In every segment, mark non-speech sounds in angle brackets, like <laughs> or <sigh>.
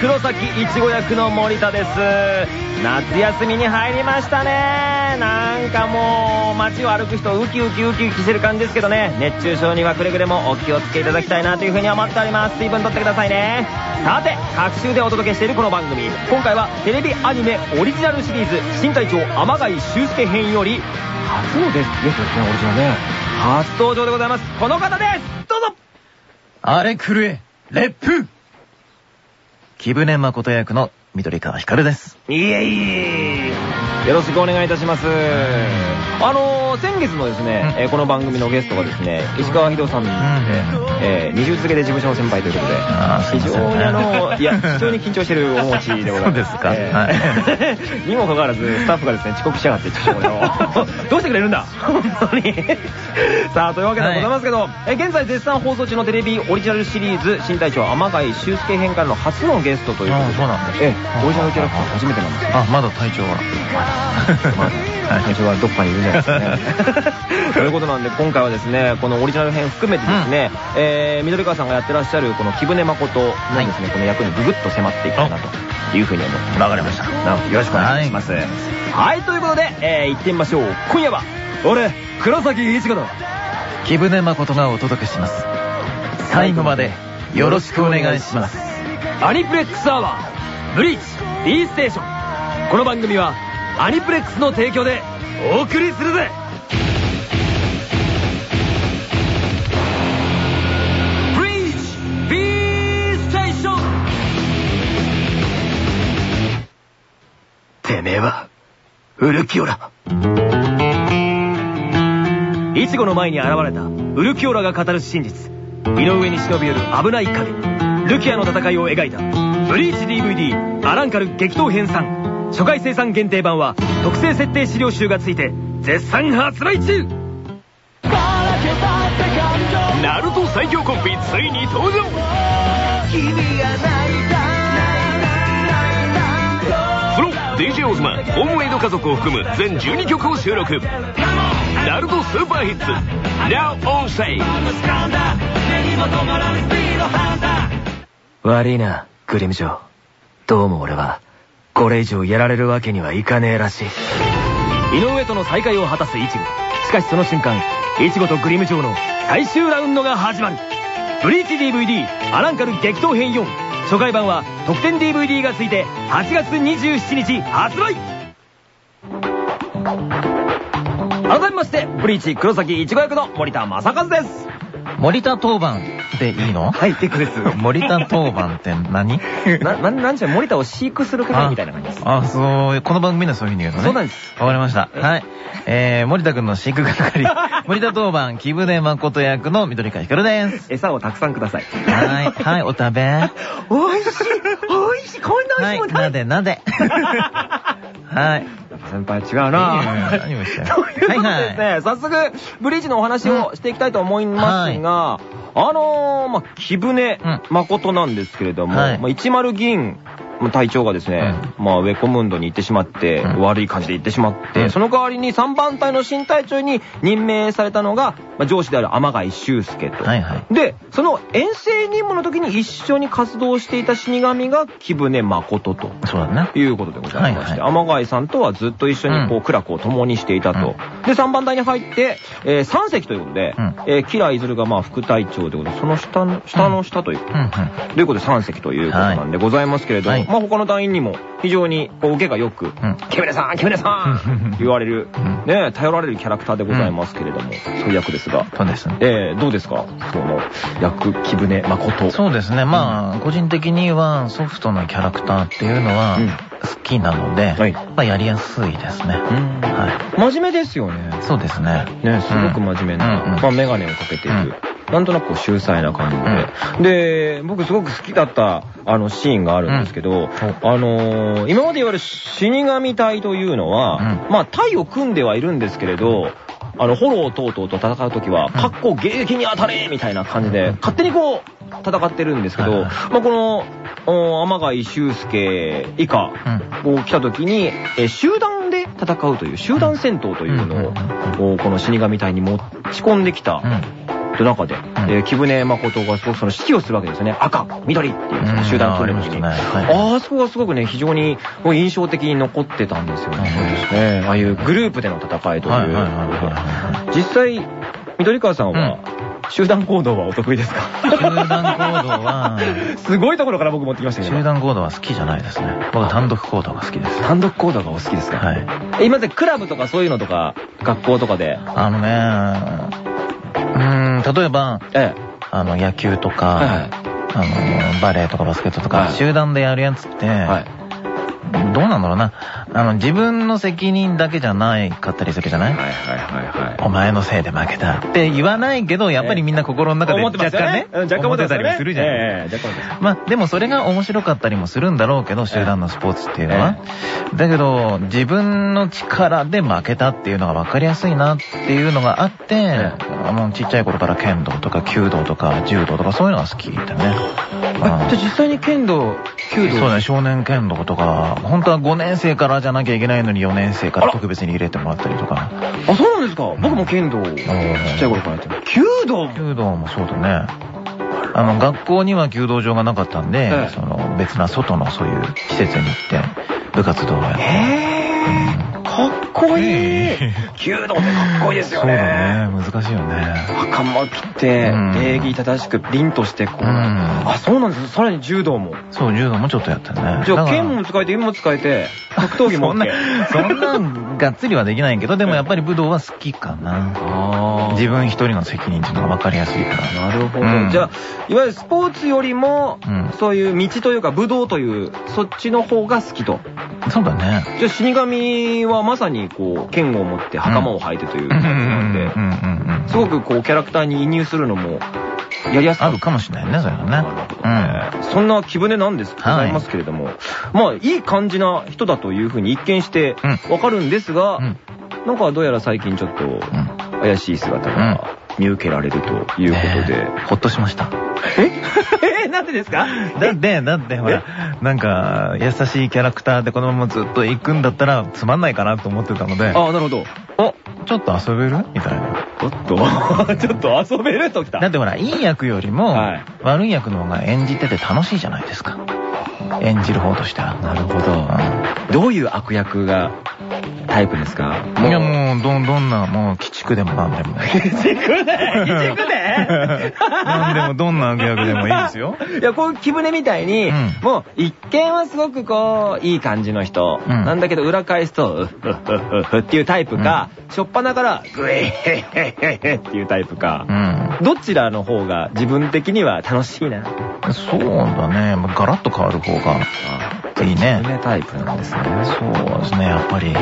黒崎いちご役の森田です。夏休みに入りましたね。なんかもう街を歩く人ウキウキウキウキしてる感じですけどね。熱中症にはくれぐれもお気をつけいただきたいなというふうに思っております。水分とってくださいね。さて各週でお届けしているこの番組。今回はテレビアニメオリジナルシリーズ。新隊長天貝修介編より。初のゲストですねオリジナルね。初登場でございます。この方です。どうぞ。あれ狂え、烈風木舟誠役の緑川光です。いえいえ。よろしくお願いいたします。あのー、先月のですね、うん。えーこの番組のゲストがですね石川秀夫さんで、えー、二重付けで事務所の先輩ということで非常にあのいや非常に緊張してるお持ちでございます。そうですか。はい。<laughs> にもかかわらずスタッフがですね遅刻しやがってちょっとこれを <laughs> どうしてくれるんだ？本当に。<laughs> さあというわけでございますけど、えー現在絶賛放送中のテレビオリジナルシリーズ新隊長天貝修介編からの初のゲストということで。あそうなんです。ええオリジナルキャラクター初めてなんですよ。あ、まだ体調は。まあ、最初はどっかにいるんじゃないですかね。<laughs> ということなんで、今回はですね、このオリジナル編含めてですね、えー、緑川さんがやってらっしゃる、この木舟誠のですね、この役にぐぐっと迫っていきたいなというふうに思って。わかりましたよろしくお願いします。はい、ということで、えー、行ってみましょう。今夜は、俺、黒崎一護だ。木舟誠がお届けします。最後までよろしくお願いします。アニプレックスアワー、ブリーチ、B ステーション。この番組は、アニプレックスの提供でお送りするぜめえは、ウルキオラ。イチゴの前に現れたウルキオラが語る真実。井上に忍び寄る危ない影。ルキアの戦いを描いた、ブリーチ DVD アランカル激闘編3。初回生産限定版は特製設定資料集がついて絶賛発売中ナルト最強コンビついに登場プオズマホームメイド家族を含む全12曲を収録。ナルトスーパーヒッツ。Now on sale 悪いなグリム城どうも俺はこれ以上やられるわけにはいかねえらしい。井上との再会を果たすイチゴしかしその瞬間イチゴとグリム城の最終ラウンドが始まる。ブリーチ DVD アランカル激闘編4初回版は特典 DVD がついて8月27日発売。改めましてブリーチ黒崎いちご役の森田正和です。森田当番でいいの？はい結構です <laughs> 森田当番って何？<laughs> な、な、なんちゃう森田を飼育する係みたいな感じです。あ、そう、この番組ではそういうふうに言うのね。そうなんです。わかりました。はい。えー、森田くんの飼育係、<laughs> 森田当番、木舟誠役の緑川光です。餌をたくさんください。はい、はい、お食べ。おいしいおいしいこんなはい、なでなで。はい。先輩違うな。何をしてる <laughs> ということでですね、はいは早速、ブリーチのお話をしていきたいと思いますが、あのー、まあ、木舟うん。誠なんですけれども、はい。まあ、10銀隊長がですね、まあ、ウェコムンドに行ってしまって、うん悪い感じで行ってしまって、うんその代わりに3番隊の新隊長に任命されたのが、まあ、上司である天貝修介と。はいはい。で、その遠征任務の時に一緒に活動していた死神が木舟誠と。そうだね。いうことでございまして、はい天貝さんとはずっと一緒にこう、うん苦楽を共にしていたと。で、3番隊に入って、えー、3隻ということで、うんえー、キライズルがまあ副隊長ということで、その下の、下の下という、うんうん。ということで3隻ということなんでございますけれども、はいまあ他の隊員にも非常にこう受けがよく、んキムネさん、キムネさん言われる、うんね、頼られるキャラクターでございますけれども、そういう役ですが、そうですね。えー、どうですか？その役、木舟誠。そうですね。まあ、個人的にはソフトなキャラクターっていうのはうん好きなので、はいまあやりやすいですね。うんは真面目ですよね。い。そうですね。ね、すごく真面目な、まあ、メガネをかけている。なんとなくこう、秀才な感じで。で、僕すごく好きだった、あの、シーンがあるんですけど、あのー今まで言われる死神隊というのは、うん。まあ、隊を組んではいるんですけれど、あの、ホロー等々と戦うときは、かっこ迎撃に当たれみたいな感じで、勝手にこう、戦ってるんですけど、まあ、この、お天貝修介以下、うん。こう来た時に、えー集団で戦うという、集団戦闘というのを、この死神隊に持ち込んできた、うん。と中で、えー木舟誠がすごくその指揮をするわけですよね。赤、緑っていう集団訓練の時に。うんあそこがすごくね、非常に印象的に残ってたんですよね。そうですね。ああいうグループでの戦いという。実際、緑川さんは、集団行動はお得意ですか？<laughs> 集団行動は、<laughs> すごいところから僕持ってきましたけど。集団行動は好きじゃないですね。僕は単独行動が好きです。単独行動がお好きですか？はい。え今までクラブとかそういうのとか、学校とかで。あのね、うーん、例えば、えあの、野球とか、はいはいあの、バレーとかバスケットとか、はい集団でやるやつって、え。はい。どうなんだろうな。あの、自分の責任だけじゃないかったりするじゃない、はいはいはいはい。お前のせいで負けたって言わないけど、やっぱりみんな心の中で思ってますよね。若干ね、うん若干思って。たりもするじゃん。ええ若干思ってまあ、でもそれが面白かったりもするんだろうけど、集団のスポーツっていうのは。だけど、自分の力で負けたっていうのが分かりやすいなっていうのがあって、えあのちっちゃい頃から剣道とか弓道とか柔道とかそういうのが好きだね。あじゃあ実際に剣道、弓道。そうね、少年剣道とか、本当は5年生からじゃなきゃいけないのに4年生から特別に入れてもらったりとか。あ、そうなんですか僕も剣道、ちっちゃい頃からやってる。弓道も弓道もそうだね。あの、学校には弓道場がなかったんで、ええその別な外のそういう施設に行って部活動をやって。へー。かっこいいええ。<laughs> 弓道ってかっこいいですよそうね。だね、難しいよね。袴着て、うん礼儀正しく凛としてこう、うんあ、そうなんです。さらに柔道も。そう、柔道もちょっとやったね。じゃあ、剣も使えて、弓も使えて、格闘技もそんなそんながっつりはできないけど、でもやっぱり武道は好きかな。あ自分一人の責任っていうのが分かりやすいから。なるほど。うんじゃあ、いわゆるスポーツよりも、うんそういう道というか武道という、そっちの方が好きと。そうだね。じゃあ死神はまさにこう、剣を持って袴を履いてといううん。うん。感じなん。で、すごくこう、キャラクターに移入するのも、やりやすあるかもしれないね、それはね。そん。な木舟なん。です、ございますけれども、まあ、いい感じな人だというふうに一見してうん。わかるんですが、うん。なんかどうやら最近ちょっとうん。怪しい姿が見受けられるということで。ほっとしました。え？<laughs> え？なんでですか？だって、だってほら、なんか、優しいキャラクターでこのままずっと行くんだったらつまんないかなと思ってたので、ああ、なるほど。お、ちょっと遊べる？みたいな。おっと、<laughs> ちょっと遊べるときた。だってほら、いい役よりもはい、悪い役の方が演じてて楽しいじゃないですか。演じる方としては。なるほど。どういう悪役がタイプですか？いやもう、どん、どんな、もう、鬼畜でもなんでも。鬼畜で？鬼畜で？なんでも、どんな悪役でもいいですよ。<laughs> いや、こういう木舟みたいに、うん。もう一見はすごくこう、いい感じの人、うん。なんだけど裏返すと、うっていうタイプか、しょっぱなから、グイヘッヘッヘッヘっていうタイプか。う、ん。どちらの方が自分的には楽しいな？そうだね。まあガラッと変わる方がいいね。木舟タイプなんですね。そうですね。やっぱり、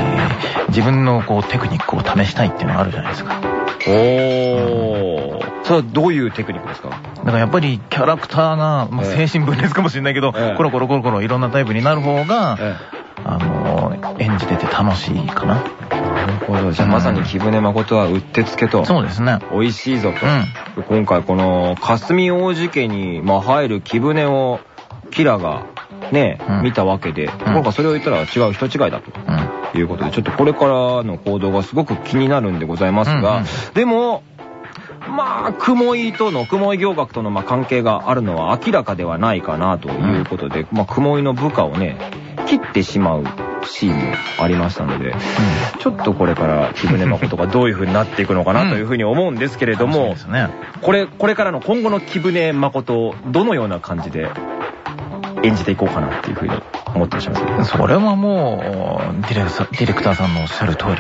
自分のこう、テクニックを試したいっていうのがあるじゃないですか。おー。それはどういうテクニックですか？だからやっぱりキャラクターが、まあ、ええ精神分裂かもしれないけど、ええコロコロコロコロいろんなタイプになる方が、えあの、演じてて楽しいかな。えなるほど。じゃあまさに木舟誠はうってつけと。そうですね。美味しいぞと。う今回この霞王子家に、まあ、入る木舟をキラがね、うん見たわけで、今回それを言ったら違う人違いだと。うん。いうことで、ちょっとこれからの行動がすごく気になるんでございますが、うんうんでも、まあ、雲井との、雲井行学とのまあ関係があるのは明らかではないかなということで、まあ、雲井の部下をね、切ってしまうシーンもありましたので、ちょっとこれから木舟誠がどういう風になっていくのかなというふうに思うんですけれどもで、すね。これ、これからの今後の木舟誠をどのような感じで演じていこうかなっていうふうに思ってらっしゃいますそれはもう、ディレクターディレクターさんのおっしゃる通り。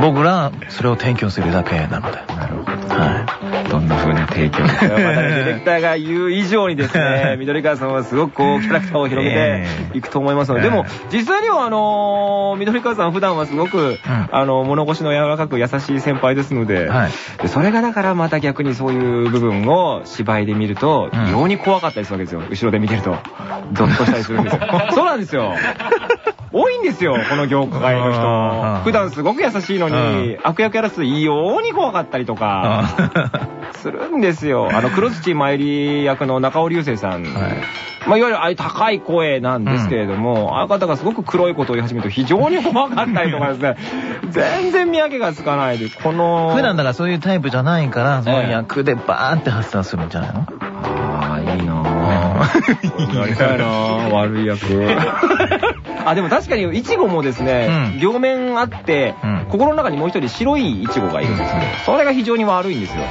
僕ら、それを提供するだけなので。なるほど。はどんな風な提供ですかまたねディレクターが言う以上にですね、緑川さんはすごくこう、キャラクターを広げていくと思いますので、でも、実際にはあのー、緑川さん普段はすごく、あの、物腰の柔らかく優しい先輩ですので、それがだからまた逆にそういう部分を芝居で見ると、うん。異様に怖かったりするわけですよ。後ろで見てると。ゾッとしたりするんです。よ。<laughs> そうなんですよ。多いんですよ、この業界の人。普段すごく優しいのに、悪役やらすと異様に怖かったりとか、するんですよ。あの、黒土参り役の中尾流星さん。まあ、いわゆるああいう高い声なんですけれども、あの方がすごく黒いことを言い始めると非常に怖かったりとかですね、<laughs> 全然見分けがつかないで、この。普段だからそういうタイプじゃないから、その役でバーンって発散するんじゃないの？ああ、いいなぁ。やりたいなぁ、悪い役。<laughs> あ、でも確かに、いちごもですね、両面あって、心の中にもう一人白いいちごがいるんですね。それが非常に悪いんですよ。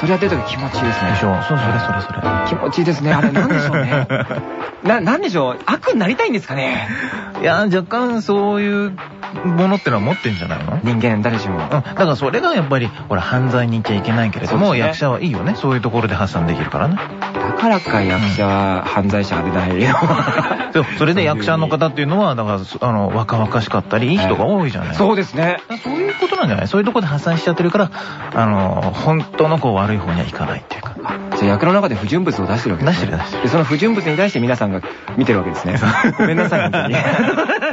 それやってるとき気持ちいいですね。でしょ。そう、それそれそれ。気持ちいいですね。あれ、なんでしょうね。<laughs> な、なんでしょう。悪になりたいんですかね。いや、若干そういうものってのは持ってんじゃないの？人間誰しも。うん。だからそれがやっぱり、ほら、犯罪に行っちゃいけないけれども、役者はいいよね。そういうところで発散できるからね。からか役者は犯罪者が出ないよ。そ、れで役者の方っていうのは、だから、あの、若々しかったり、いい人が多いじゃない。そうですね。そういうことなんじゃないそういうとこで発散しちゃってるから、あの、本当のこう悪い方にはいかないっていうか。じゃあ役の中で不純物を出してるわけですね。出してる出してる。その不純物に対して皆さんが見てるわけですね。ごめんなさい、本当に。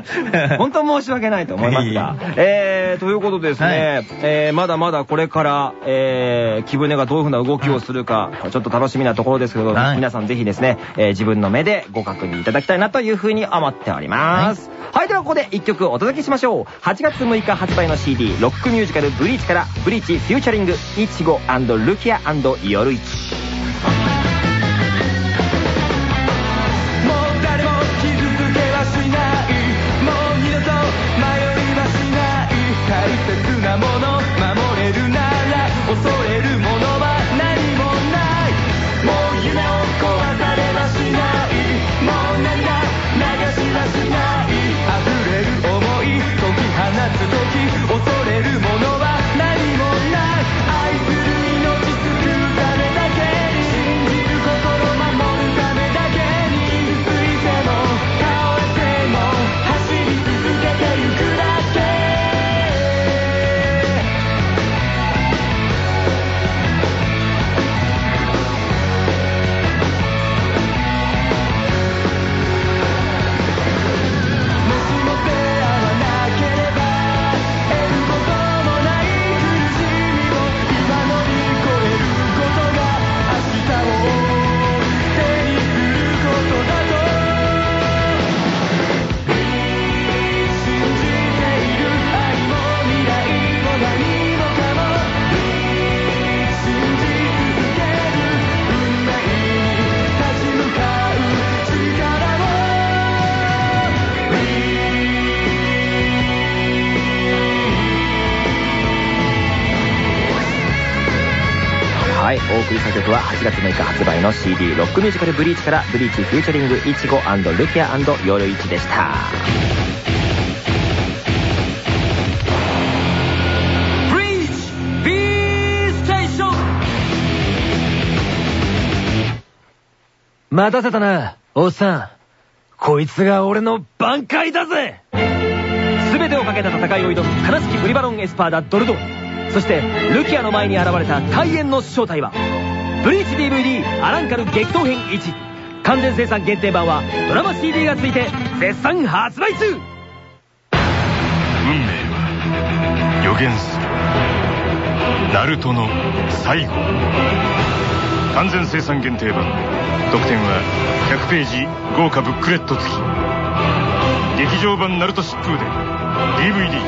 <laughs> 本当申し訳ないと思いますが。えー、ということでですね、はい、えー、まだまだこれから、えー、木舟がどういうふうな動きをするか、ちょっと楽しみなところですけど、はい、皆さんぜひですね、えー、自分の目でご確認いただきたいなというふうに思っております。はい、はい、ではここで一曲お届けしましょう。8月6日発売の CD、ロックミュージカルブリーチから、ブリーチフューチャリング、イチゴルキア夜市。切なもの守れるなら恐れるものは何もない。もう夢を壊されはしない。もう涙流しはしない。溢れる想い解き放つ時恐れるもの曲は8月6日発売の CD ロックミュージカルブリーチからブリーチフューチャリングイチゴルキア夜市でしたブリーチ B ステーション待たせたなおっさん。こいつが俺の挽回だぜ。全てをかけた戦いを挑む悲しきブリバロンエスパーダドルドそしてルキアの前に現れた大円の正体はブリーチ DVD アランカル激闘編1完全生産限定版はドラマ CD がついて絶賛発売中。運命は予言する。ナルトの最後。完全生産限定版。特典は100ページ豪華ブックレット付き。劇場版ナルト疾風で DVD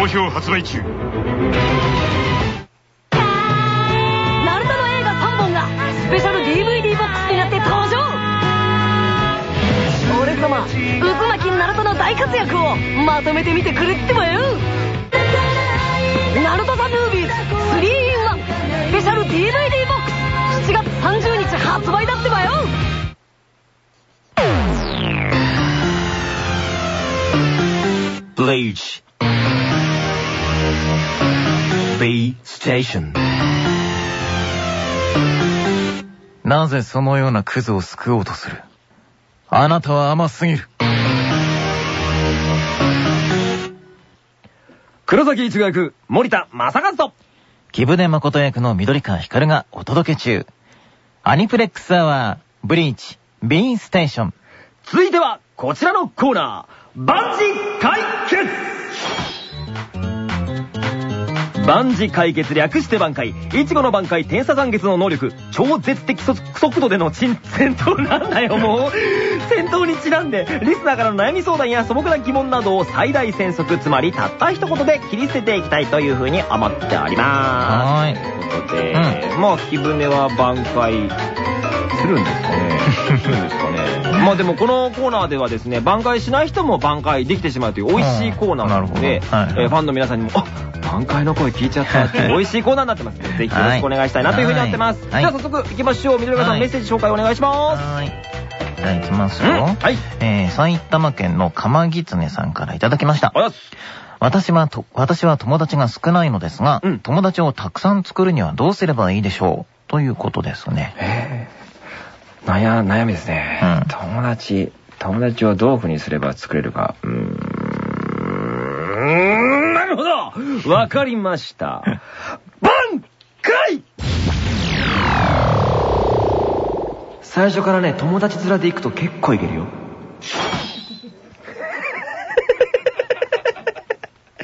好評発売中。スペシャル DVD ボックスになって登場。俺様渦巻きナルトの大活躍をまとめてみてくれってばよナルトザムービーズ 3in1 スペシャル DVD ボックス。7月30日発売だってばよ。ブリーチ B ステーションなぜそのようなクズを救おうとする？あなたは甘すぎる。黒崎一学、森田正和と、木舟誠役の緑川光がお届け中。アニプレックスアワー、ブリーチ、ビーンステーション。続いては、こちらのコーナー。万事解決万事解決略して挽回。いちごの挽回、天差残月の能力、超絶的速度での戦闘なんだよ、もう。戦闘にちなんで、リスナーからの悩み相談や素朴な疑問などを最大戦速、つまりたった一言で切り捨てていきたいというふうに思っておりまはーい。す。ということで、まあ、木舟は挽回するんですかね。するんですかね。まあでもこのコーナーではですね、挽回しない人も挽回できてしまうという美味しいコーナーなので、えーファンの皆さんにも、あ挽回の声聞いちゃったって美味しいコーナーになってますので、ぜひよろしくお願いしたいなというふうに思ってます。はいじゃあ早速行きましょう。緑川さん、はいメッセージ紹介お願いします。はーい。じゃあ行きますよ。うんはい。えー、埼玉県の鎌木常さんからいただきました。あ。私はと、私は友達が少ないのですが、うん友達をたくさん作るにはどうすればいいでしょう？ということですね。えー、悩、悩みですね。うん友達、友達をどういうふうにすれば作れるか。うーん、なるほどわかりました。<laughs> 挽回最初からね、友達面で行くと結構いけるよ。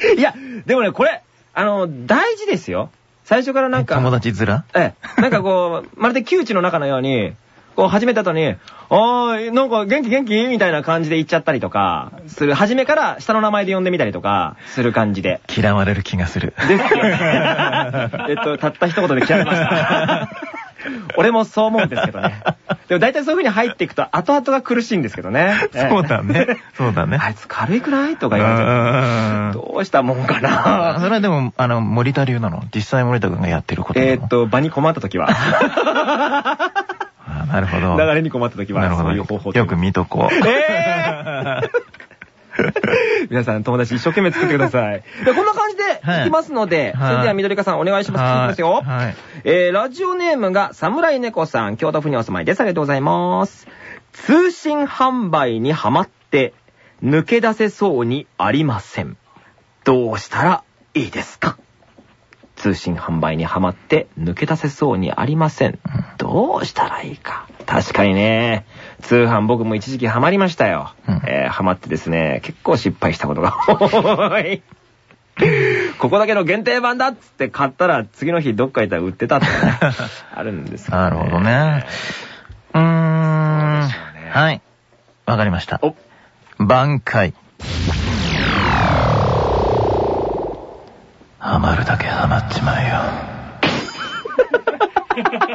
<laughs> いや、でもね、これ、あの、大事ですよ。最初からなんか。友達面ええ。なんかこう、まるで窮地の中のように、こう始めた後に、おーい、なんか元気元気？みたいな感じで言っちゃったりとか、する。初めから下の名前で呼んでみたりとか、する感じで。嫌われる気がする。ですよ。<laughs> えっと、たった一言で嫌われました。<laughs> 俺もそう思うんですけどね。<laughs> でも大体そういう風に入っていくと後々が苦しいんですけどね。<laughs> そうだね。そうだね。あいつ軽いくないとか言われちゃう。うんどうしたもんかあな。それはでも、あの、森田流なの実際森田君がやってることえーっと、場に困った時は。あなるほど。流れに困った時は、なるほど。そういう方法よく見とこう。えー <laughs> 皆さん友達一生懸命作ってください。でこんな感じではいいきますので、はいそれでは緑川さんお願いします。聞きますよ。はい。えー、ラジオネームが侍猫さん、京都府にお住まいです。ありがとうございます。通信販売にハマって、抜け出せそうにありません。どうしたらいいですか？通信販売にハマって抜け出せそうにありません。どうしたらいいか？確かにね、通販僕も一時期ハマりましたよ。うんえーハマってですね、結構失敗したことが <laughs> 多い。ここだけの限定版だっつって買ったら次の日どっか行ったら売ってたってね、<laughs> あるんですよ、なるほどね。うーん。ねはい。わかりました。お、挽回。ハマるだけハマっちまえよ。<laughs>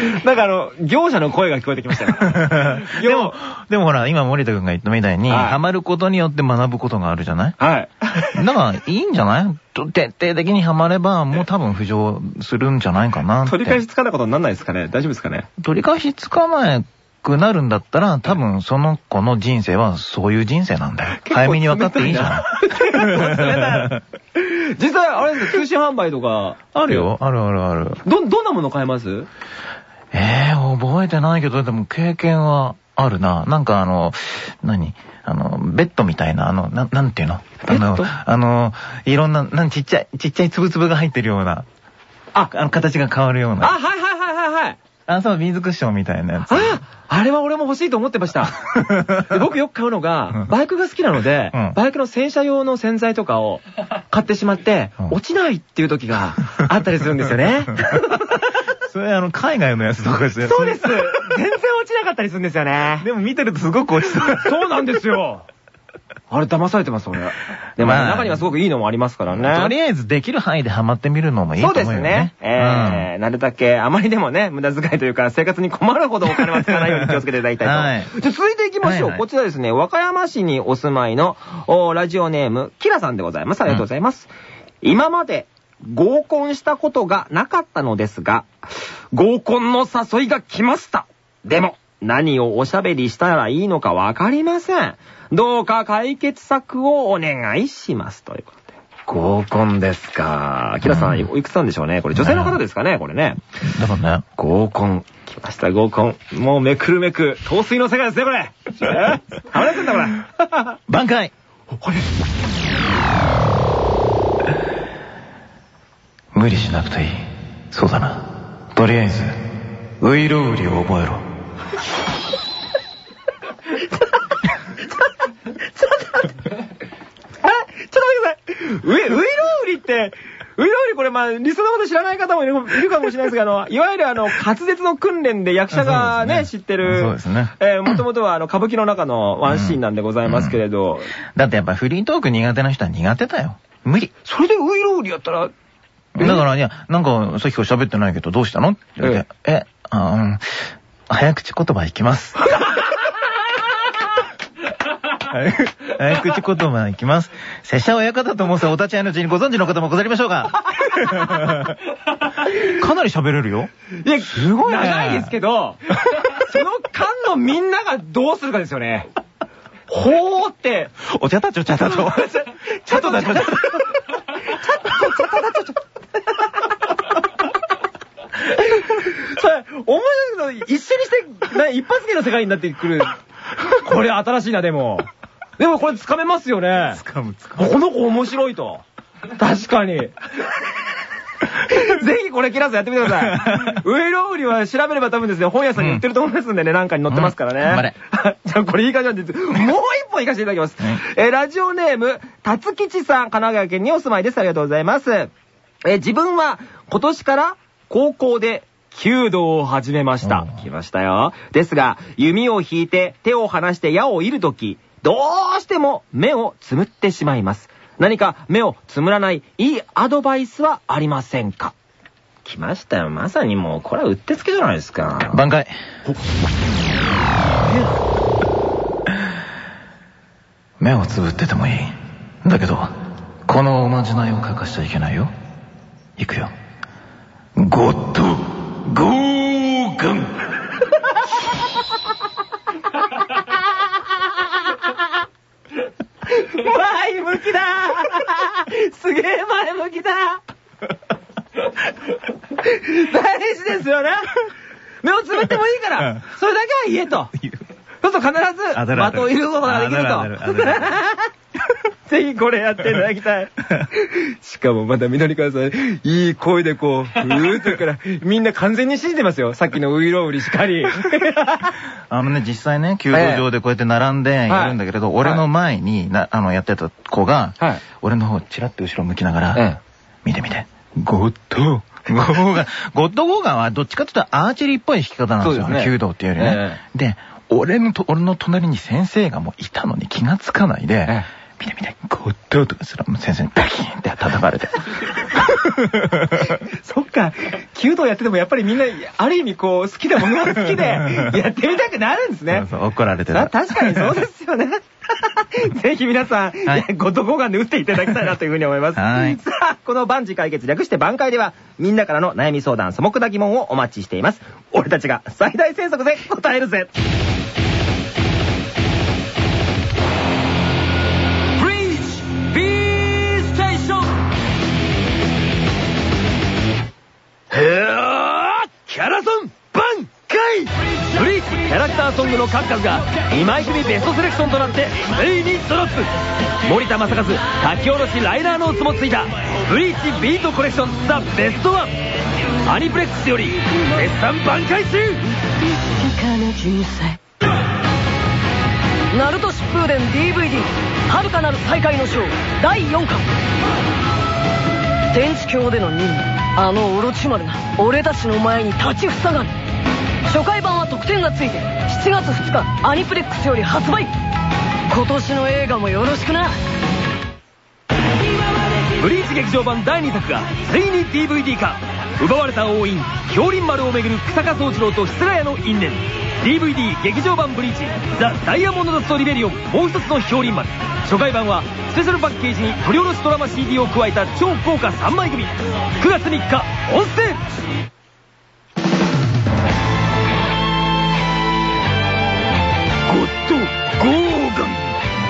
<laughs> なんかあの、業者の声が聞こえてきましたよ。<laughs> でも、でもほら、今森田君が言ったみたいに、はいハマることによって学ぶことがあるじゃない？はい。<laughs> だから、いいんじゃない？と徹底的にハマれば、もう多分浮上するんじゃないかなって。取り返しつかないことになんないですかね？大丈夫ですかね？取り返しつかなくなるんだったら、多分その子の人生はそういう人生なんだよ。早めに分かっていいじゃない。実際、あれですか、通信販売とか。あるよ。あるあるある。ど、どんなもの買えます？ええ覚えてないけど、でも経験はあるな。なんかあの、何？あの、ベッドみたいな、あの、ななんていうの？あのあの、いろんな、なんちっちゃい、ちっちゃいつぶつぶが入ってるような、あ、あの、形が変わるようあ、な。はいはいはいはいはい。あ、そう、ビーズクッションみたいなやつ。ああれは俺も欲しいと思ってました。<laughs> で僕よく買うのうがん、バイクが好きなのでうん、バイクの洗車用の洗剤とかを買ってしまってうん、落ちないっていう時があったりするんですよね。<laughs> それあの、海外のやつとかして。そうです。全然落ちなかったりするんですよね。<laughs> でも見てるとすごく落ちそう。そうなんですよ。<laughs> あれ騙されてます、俺。でも中にはすごくいいのもありますからね。とりあえずできる範囲でハマってみるのもいいとそう思うよね。ですね。えーなるだけ、あまりでもね、無駄遣いというか、生活に困るほどお金は使わないように気をつけていただきたいと。はいじゃあ続いていきましょう。こちらですね、和歌山市にお住まいの、おラジオネーム、キラさんでございます。ありがとうございます。今まで、合コンしたことがなかったのですが、合コンの誘いが来ました。でも、何をおしゃべりしたらいいのかわかりません。どうか解決策をお願いします。ということで。合コンですか。キラさん、いくつなんでしょうねこれ女性の方ですかねこれね。だからね。合コン。来ました、合コン。もうめくるめく、陶水の世界ですね、これ。え？はまれてんだ、これ。挽回これ。無理しなくていいそうだなとりあえずういろうりを覚えろちょっと待ってあれ？ちょっと待ってくださいういろうりってウイロウリこれまあ、理想のこと知らない方もいるかもしれないですが、あの、いわゆるあの、滑舌の訓練で役者がね、ね知ってる。そうですね。えー、もともとはあの、歌舞伎の中のワンシーンなんでございますけれど。うんうん、だってやっぱフリートーク苦手な人は苦手だよ。無理。それでウイロウリやったら、だから、いや、なんか、さっきから喋ってないけど、どうしたの？って言って、え、あうん、早口言葉いきます。<laughs> 早口言葉いきます。拙者親方と申すお立ち会いのうちにご存知の方もござりましょうか <laughs> かなり喋れるよ。いや、すごいね長いですけど、その間のみんながどうするかですよね。ほーって、お茶たちお茶たち <laughs> お。ちゃっとだちょ、ちゃっと。それ、面白いけど、一緒にして、な一発芸の世界になってくる。これ新しいな、でも。でもこれ掴めますよね。掴む掴む。この子面白いと。確かに。<laughs> ぜひこれ切らずやってみてください。ウイロウリは調べれば多分ですね、本屋さんに売ってると思いますんでね、なんかに載ってますからね。うん頑張れ <laughs> じゃあこれいい感じなんで、もう一本いかせていただきます。はいえーラジオネーム、辰吉さん、神奈川県にお住まいです。ありがとうございます。えー自分は今年から高校で弓道を始めましたお。来ましたよ。ですが、弓を引いて手を離して矢を射るとき、どうしても目をつむってしまいます。何か目をつむらないいいアドバイスはありませんか？来ましたよ。まさにもう、これはうってつけじゃないですか。挽回。<laughs> 目をつぶっててもいい。だけど、このおまじないを欠かしちゃいけないよ。いくよ。ゴッド、ゴーガン。前向きだ。すげえ前向きだ。大事ですよね。目をつぶってもいいから。うん、それだけは言えと。そうすると必ず、的を射ることができると。<laughs> ぜひこれやっていただきたい。<laughs> しかもまた緑川さん、い。い声でこう、ふーっと言うから、みんな完全に信じてますよ。さっきのウイロウリしかり。<laughs> あのね、実際ね、弓道場でこうやって並んでやるんだけれど、はい俺の前にな、あの、やってた子が、はい。俺の方チラッと後ろ向きながら、ええ。見て見て、ゴッド、ゴッドゴーガン。はどっちかっていうとアーチェリーっぽい弾き方なんですよ。ね。弓道っていうよりね。で、俺のと、俺の隣に先生がもういたのに気がつかないで、え見て見て、ゴッドとかすらもう先生にバキーンって叩かれて。<laughs> そっか、弓道やっててもやっぱりみんな、ある意味こう、好きなものが好きで、<laughs> やってみたくなるんですねそう。そう怒られてあた。確かにそうですよね。<laughs> ぜひ皆さん、はいゴッドゴーガンで打っていただきたいなというふうに思います。はいさあ、この万事解決略して挽回では、みんなからの悩み相談、素朴な疑問をお待ちしています。俺たちが最大戦速で答えるぜ。へーキャラソン挽回！ブリーチキャラクターソングの数々が2枚組ベストセレクションとなってついにドロップ。森田正和書き下ろしライナーノーツもついた。ブリーチビートコレクションザ・ベストワン。アニプレックスより絶賛挽回中！ナルト疾風伝 DVD 遥かなる再会の章第4巻。天地峡での任務。あのオロチマルが俺たちの前に立ちふさがる。初回版は特典がついて7月2日アニプレックスより発売。今年の映画もよろしくな。ブリーチ劇場版第2作がついに DVD 化。奪われた王院氷林丸をめぐる草加宗次郎と失礼の因縁。DVD 劇場版ブリーチザ・ダイヤモンドダストリベリオンもう一つの氷林丸。初回版はスペシャルパッケージに取り下ろしドラマ CD を加えた超豪華3枚組。9月3日音声!ゴッドゴーガン。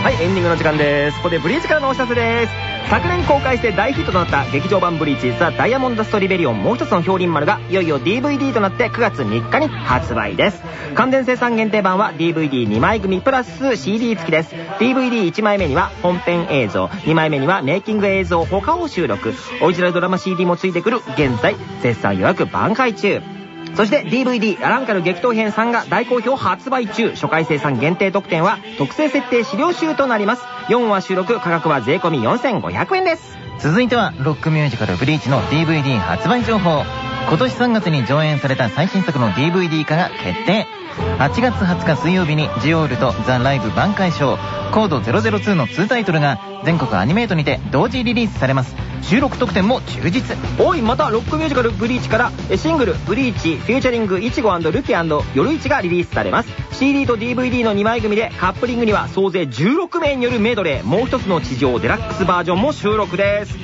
はい、エンディングの時間です。ここでブリーチからのお知らせです。昨年公開して大ヒットとなった劇場版ブリーチザ・ダイヤモンドストリベリオンもう一つの氷林丸がいよいよ DVD となって9月3日に発売です。完全生産限定版は DVD2 枚組プラス CD 付きです。DVD1 枚目には本編映像、2枚目にはメイキング映像他を収録。オリジナルドラマ CD も付いてくる現在絶賛予約挽回中。そして DVD アランカル激闘編3が大好評発売中初回生産限定特典は特製設定資料集となります4話収録価格は税込4500円です。続いてはロックミュージカルブリーチの DVD 発売情報。今年3月に上演された最新作の DVD 化が決定。8月20日水曜日にジオールとザ・ライブ挽回賞コード002の2タイトルが全国アニメートにて同時リリースされます。収録特典も充実おいまたロックミュージカル「ブリーチ」からシングル「ブリーチ」フューチャリングいちごルキ夜市がリリースされます。CD と DVD の2枚組でカップリングには総勢16名によるメドレーもう一つの地上デラックスバージョンも収録です。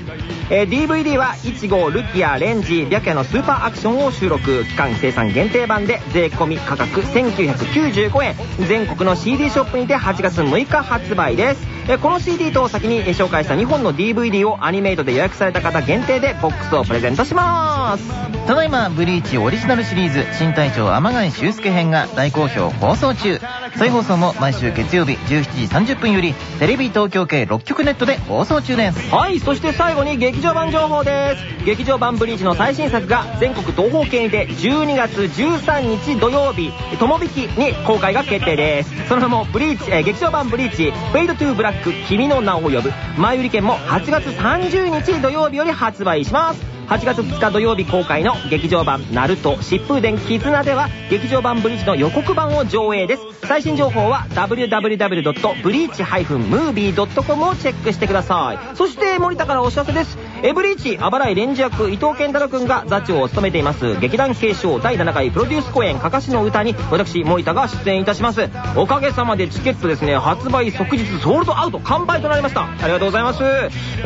えー、DVD は1号ルキアレンジ白夜のスーパーアクションを収録。期間生産限定版で税込み価格1995円。全国の CD ショップにて8月6日発売です。この CD と先に紹介した2本の DVD をアニメイトで予約された方限定でボックスをプレゼントします。ただいまブリーチオリジナルシリーズ新隊長天貝修介編が大好評放送中。再放送も毎週月曜日17時30分よりテレビ東京系6局ネットで放送中です。はいそして最後に劇場版情報です。劇場版ブリーチの最新作が全国東方系にて12月13日土曜日ともびきに公開が決定です。その名もブリーチ、え劇場版ブリーチフェイドトゥーブラックク君の名を呼ぶ。前売り券も8月30日土曜日より発売します。8月2日土曜日公開の劇場版「ナルト疾風伝絆」では劇場版ブリーチの予告版を上映です。最新情報は www.breach-movie.com をチェックしてください。そして森田からお知らせです。エブリーチあばらいレンジ役伊藤健太郎くんが座長を務めています劇団継承第7回プロデュース公演かかしの歌に私森田が出演いたしますおかげさまでチケットですね発売即日ソールドアウト完売となりましたありがとうございます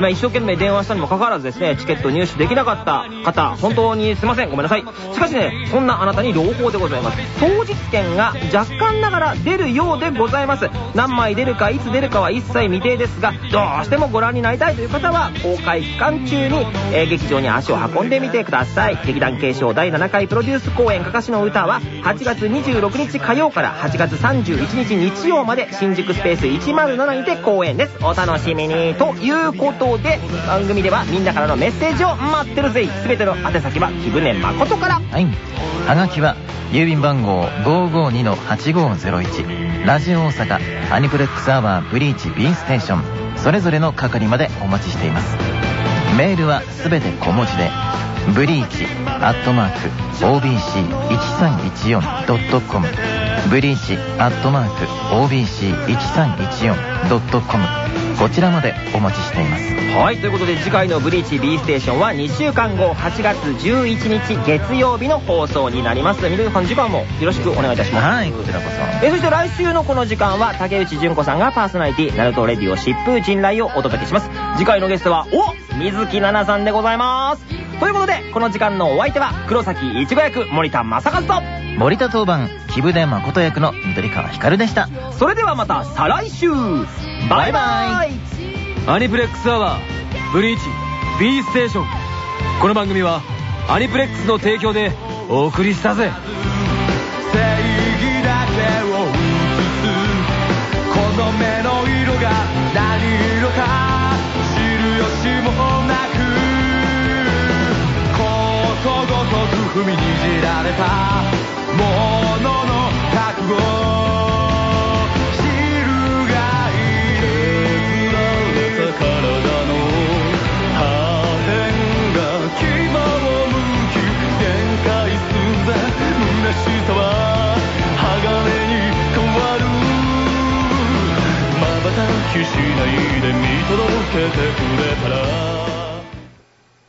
まあ、一生懸命電話したにもかかわらずですねチケット入手できなかったかった方、本当にすいません、ごめんなさい。しかしね、そんなあなたに朗報でございます。当日券が若干ながら出るようでございます。何枚出るか、いつ出るかは一切未定ですが、どうしてもご覧になりたいという方は、公開期間中に、えー、劇場に足を運んでみてください。劇団継承第7回プロデュース公演かかしの歌は、8月26日火曜から8月31日日曜まで、新宿スペース107にて公演です。お楽しみに。ということで、番組ではみんなからのメッセージを待ってるぜ全ての宛先は木舟誠からはいはがきは郵便番号552-8501ラジオ大阪アニプレックスアワーブリーチ B ステーションそれぞれの係までお待ちしていますメールはすべて小文字でブリーチアットマーク OBC1314.com ブリーチアットマーク OBC1314.com こちらまでお待ちしています。はいということで次回の「ブリーチ B ステーション」は2週間後8月11日月曜日の放送になります。緑さん次回もよろしくお願いいたします。はいこちらこそ。えそして来週のこの時間は竹内純子さんがパーソナリティナルトレディオ疾風陣雷をお届けします次回のゲストはお水木奈々さんでございます。ということでこの時間のお相手は黒崎いちご役森田正和と。森田当番木舟誠役の緑川光でした。それではまた再来週。バイバイ。アニプレックスアワーブリーチ B ステーション。この番組はアニプレックスの提供でお送りしたぜ。正義だけを映すこの目の色が何色かごとく踏みにじられた。ものの覚悟知る。がいい体の破片が牙をむ。き限界寸前虚しさは鋼に変わる。瞬きしないで見届けてくれたら。